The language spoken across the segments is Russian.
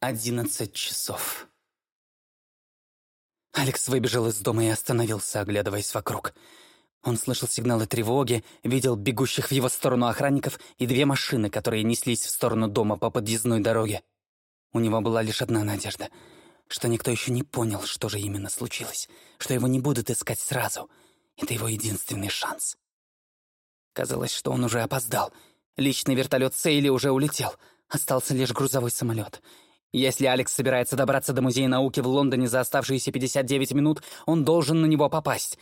Одиннадцать часов. Алекс выбежал из дома и остановился, оглядываясь вокруг. Он слышал сигналы тревоги, видел бегущих в его сторону охранников и две машины, которые неслись в сторону дома по подъездной дороге. У него была лишь одна надежда, что никто еще не понял, что же именно случилось, что его не будут искать сразу. Это его единственный шанс. Казалось, что он уже опоздал. Личный вертолет Сейли уже улетел. Остался лишь грузовой самолет — если Алекс собирается добраться до Музея науки в Лондоне за оставшиеся 59 минут, он должен на него попасть.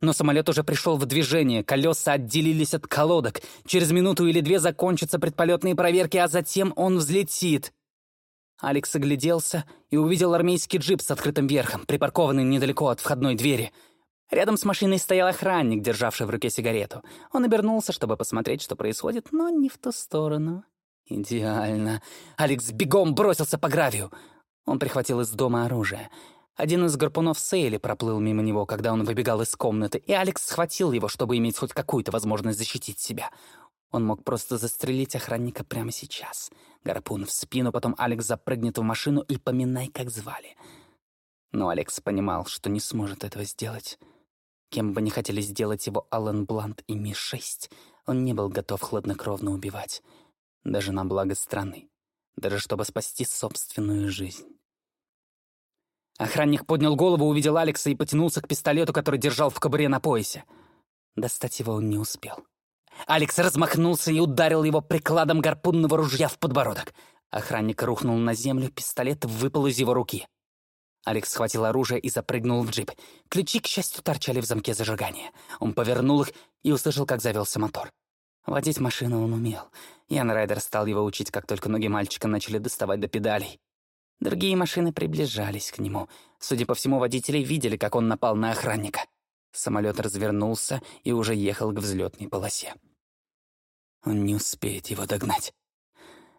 Но самолет уже пришел в движение, колеса отделились от колодок. Через минуту или две закончатся предполетные проверки, а затем он взлетит. Алекс огляделся и увидел армейский джип с открытым верхом, припаркованный недалеко от входной двери. Рядом с машиной стоял охранник, державший в руке сигарету. Он обернулся, чтобы посмотреть, что происходит, но не в ту сторону. Идеально. Алекс бегом бросился по гравию. Он прихватил из дома оружие. Один из гарпунов Сейли проплыл мимо него, когда он выбегал из комнаты, и Алекс схватил его, чтобы иметь хоть какую-то возможность защитить себя. Он мог просто застрелить охранника прямо сейчас. Гарпун в спину, потом Алекс запрыгнет в машину и поминай, как звали. Но Алекс понимал, что не сможет этого сделать. Кем бы ни хотели сделать его Алан Блант и Ми-6, он не был готов хладнокровно убивать даже на благо страны, даже чтобы спасти собственную жизнь. Охранник поднял голову, увидел Алекса и потянулся к пистолету, который держал в кобуре на поясе. Достать его он не успел. Алекс размахнулся и ударил его прикладом гарпунного ружья в подбородок. Охранник рухнул на землю, пистолет выпал из его руки. Алекс схватил оружие и запрыгнул в джип. Ключи, к счастью, торчали в замке зажигания. Он повернул их и услышал, как завелся мотор. Водить машину он умел. Ян Райдер стал его учить, как только ноги мальчика начали доставать до педалей. Другие машины приближались к нему. Судя по всему, водители видели, как он напал на охранника. Самолет развернулся и уже ехал к взлетной полосе. Он не успеет его догнать.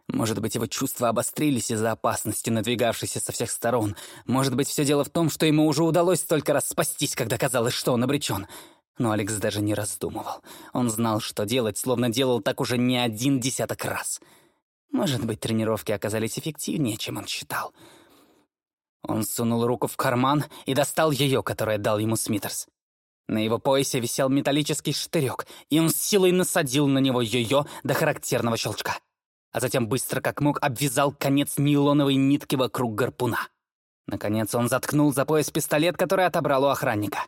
Может быть, его чувства обострились из-за опасности, надвигавшейся со всех сторон. Может быть, все дело в том, что ему уже удалось столько раз спастись, когда казалось, что он обречен. Но Алекс даже не раздумывал. Он знал, что делать, словно делал так уже не один десяток раз. Может быть, тренировки оказались эффективнее, чем он считал. Он сунул руку в карман и достал ее, которую дал ему Смитерс. На его поясе висел металлический штырек, и он с силой насадил на него ее до характерного щелчка. А затем быстро как мог обвязал конец нейлоновой нитки вокруг гарпуна. Наконец он заткнул за пояс пистолет, который отобрал у охранника.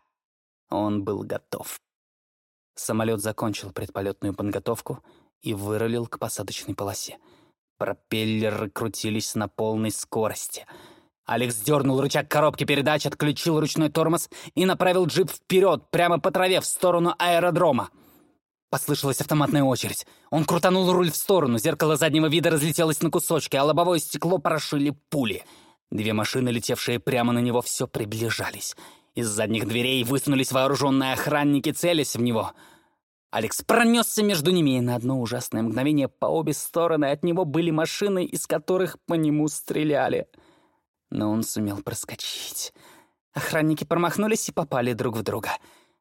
Он был готов. Самолет закончил предполетную подготовку и вырулил к посадочной полосе. Пропеллеры крутились на полной скорости. Алекс дернул рычаг коробки передач, отключил ручной тормоз и направил джип вперед, прямо по траве, в сторону аэродрома. Послышалась автоматная очередь. Он крутанул руль в сторону, зеркало заднего вида разлетелось на кусочки, а лобовое стекло прошили пули. Две машины, летевшие прямо на него, все приближались. Из задних дверей высунулись вооруженные охранники, целясь в него. Алекс пронесся между ними, и на одно ужасное мгновение по обе стороны от него были машины, из которых по нему стреляли. Но он сумел проскочить. Охранники промахнулись и попали друг в друга.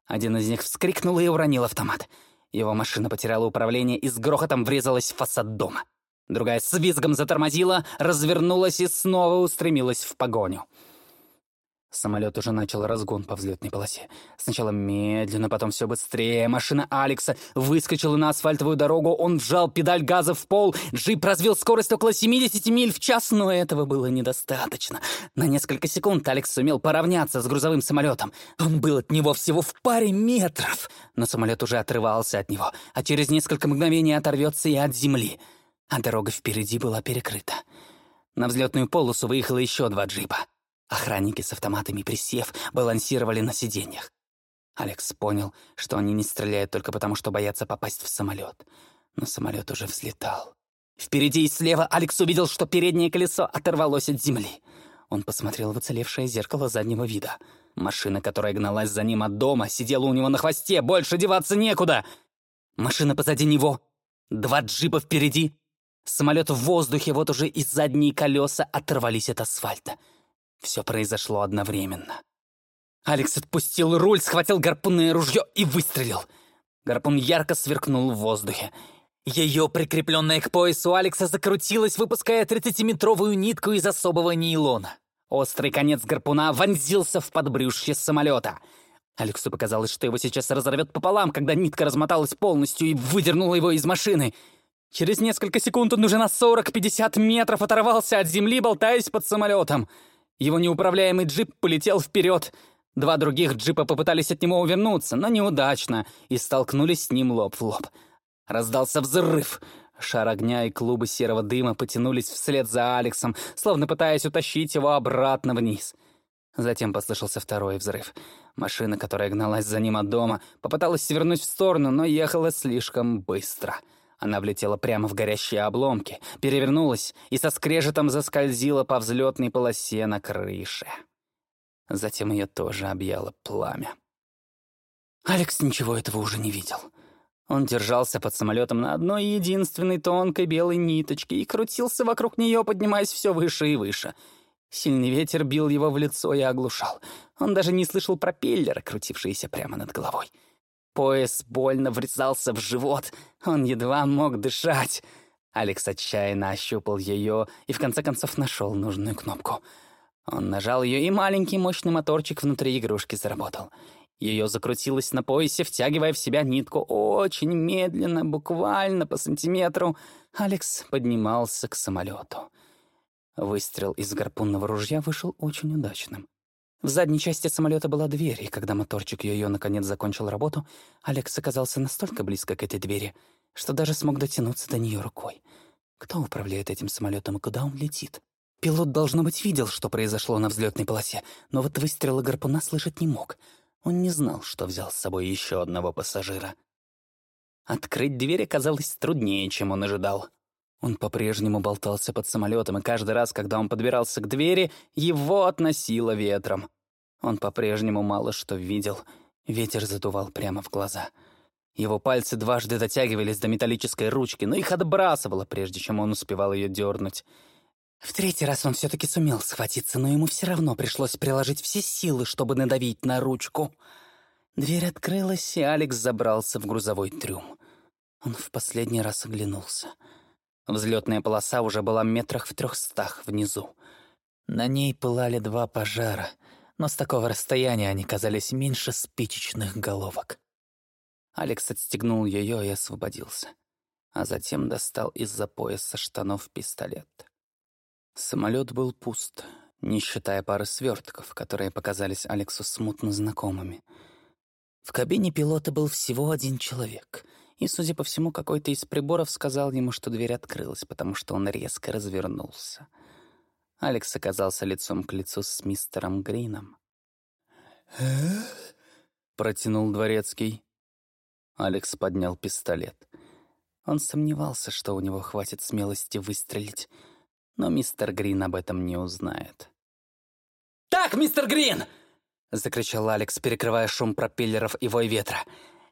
Один из них вскрикнул и уронил автомат. Его машина потеряла управление и с грохотом врезалась в фасад дома. Другая с визгом затормозила, развернулась и снова устремилась в погоню. Самолет уже начал разгон по взлетной полосе. Сначала медленно, потом все быстрее. Машина Алекса выскочила на асфальтовую дорогу, он вжал педаль газа в пол. Джип развил скорость около 70 миль в час, но этого было недостаточно. На несколько секунд Алекс сумел поравняться с грузовым самолетом. Он был от него всего в паре метров. Но самолет уже отрывался от него, а через несколько мгновений оторвется и от земли. А дорога впереди была перекрыта. На взлетную полосу выехало еще два джипа. Охранники с автоматами, присев, балансировали на сиденьях. Алекс понял, что они не стреляют только потому, что боятся попасть в самолет. Но самолет уже взлетал. Впереди и слева Алекс увидел, что переднее колесо оторвалось от земли. Он посмотрел в уцелевшее зеркало заднего вида. Машина, которая гналась за ним от дома, сидела у него на хвосте, больше деваться некуда. Машина позади него, два джипа впереди. Самолет в воздухе, вот уже и задние колеса оторвались от асфальта. Все произошло одновременно. Алекс отпустил руль, схватил гарпунное ружье и выстрелил. Гарпун ярко сверкнул в воздухе. Ее прикрепленная к поясу Алекса закрутилась, выпуская 30-метровую нитку из особого нейлона. Острый конец гарпуна вонзился в подбрюшье самолета. Алексу показалось, что его сейчас разорвет пополам, когда нитка размоталась полностью и выдернула его из машины. Через несколько секунд он уже на 40-50 метров оторвался от земли, болтаясь под самолетом. Его неуправляемый джип полетел вперед. Два других джипа попытались от него увернуться, но неудачно, и столкнулись с ним лоб в лоб. Раздался взрыв. Шар огня и клубы серого дыма потянулись вслед за Алексом, словно пытаясь утащить его обратно вниз. Затем послышался второй взрыв. Машина, которая гналась за ним от дома, попыталась свернуть в сторону, но ехала слишком быстро. Она влетела прямо в горящие обломки, перевернулась и со скрежетом заскользила по взлетной полосе на крыше. Затем ее тоже объяло пламя. Алекс ничего этого уже не видел. Он держался под самолетом на одной единственной тонкой белой ниточке и крутился вокруг нее, поднимаясь все выше и выше. Сильный ветер бил его в лицо и оглушал. Он даже не слышал пропеллера, крутившиеся прямо над головой. Пояс больно врезался в живот. Он едва мог дышать. Алекс отчаянно ощупал ее и в конце концов нашел нужную кнопку. Он нажал ее, и маленький мощный моторчик внутри игрушки заработал. Ее закрутилось на поясе, втягивая в себя нитку очень медленно, буквально по сантиметру. Алекс поднимался к самолету. Выстрел из гарпунного ружья вышел очень удачным. В задней части самолета была дверь, и когда моторчик ее наконец закончил работу, Алекс оказался настолько близко к этой двери, что даже смог дотянуться до нее рукой. Кто управляет этим самолетом и куда он летит? Пилот, должно быть, видел, что произошло на взлетной полосе, но вот выстрела гарпуна слышать не мог — он не знал, что взял с собой еще одного пассажира. Открыть дверь оказалось труднее, чем он ожидал. Он по-прежнему болтался под самолетом, и каждый раз, когда он подбирался к двери, его относило ветром. Он по-прежнему мало что видел. Ветер задувал прямо в глаза. Его пальцы дважды дотягивались до металлической ручки, но их отбрасывало, прежде чем он успевал ее дернуть. В третий раз он все-таки сумел схватиться, но ему все равно пришлось приложить все силы, чтобы надавить на ручку. Дверь открылась, и Алекс забрался в грузовой трюм. Он в последний раз оглянулся. Взлетная полоса уже была метрах в трехстах внизу. На ней пылали два пожара, но с такого расстояния они казались меньше спичечных головок. Алекс отстегнул ее и освободился, а затем достал из-за пояса штанов пистолет. Самолет был пуст, не считая пары свертков, которые показались Алексу смутно знакомыми. В кабине пилота был всего один человек, и, судя по всему, какой-то из приборов сказал ему, что дверь открылась, потому что он резко развернулся. Алекс оказался лицом к лицу с мистером Грином. протянул дворецкий. Алекс поднял пистолет. Он сомневался, что у него хватит смелости выстрелить, но мистер Грин об этом не узнает. «Так, мистер Грин!» — закричал Алекс, перекрывая шум пропеллеров и вой ветра.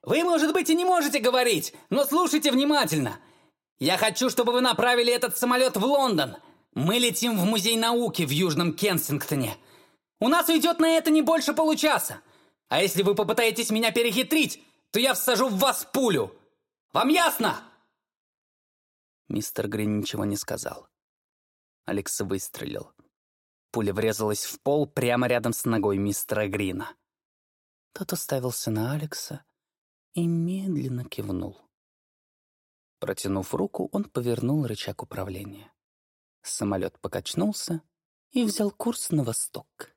«Вы, может быть, и не можете говорить, но слушайте внимательно. Я хочу, чтобы вы направили этот самолет в Лондон. Мы летим в Музей науки в Южном Кенсингтоне. У нас уйдет на это не больше получаса. А если вы попытаетесь меня перехитрить, то я всажу в вас пулю. Вам ясно?» Мистер Грин ничего не сказал. Алекс выстрелил. Пуля врезалась в пол прямо рядом с ногой мистера Грина. Тот уставился на Алекса и медленно кивнул. Протянув руку, он повернул рычаг управления. Самолет покачнулся и взял курс на восток.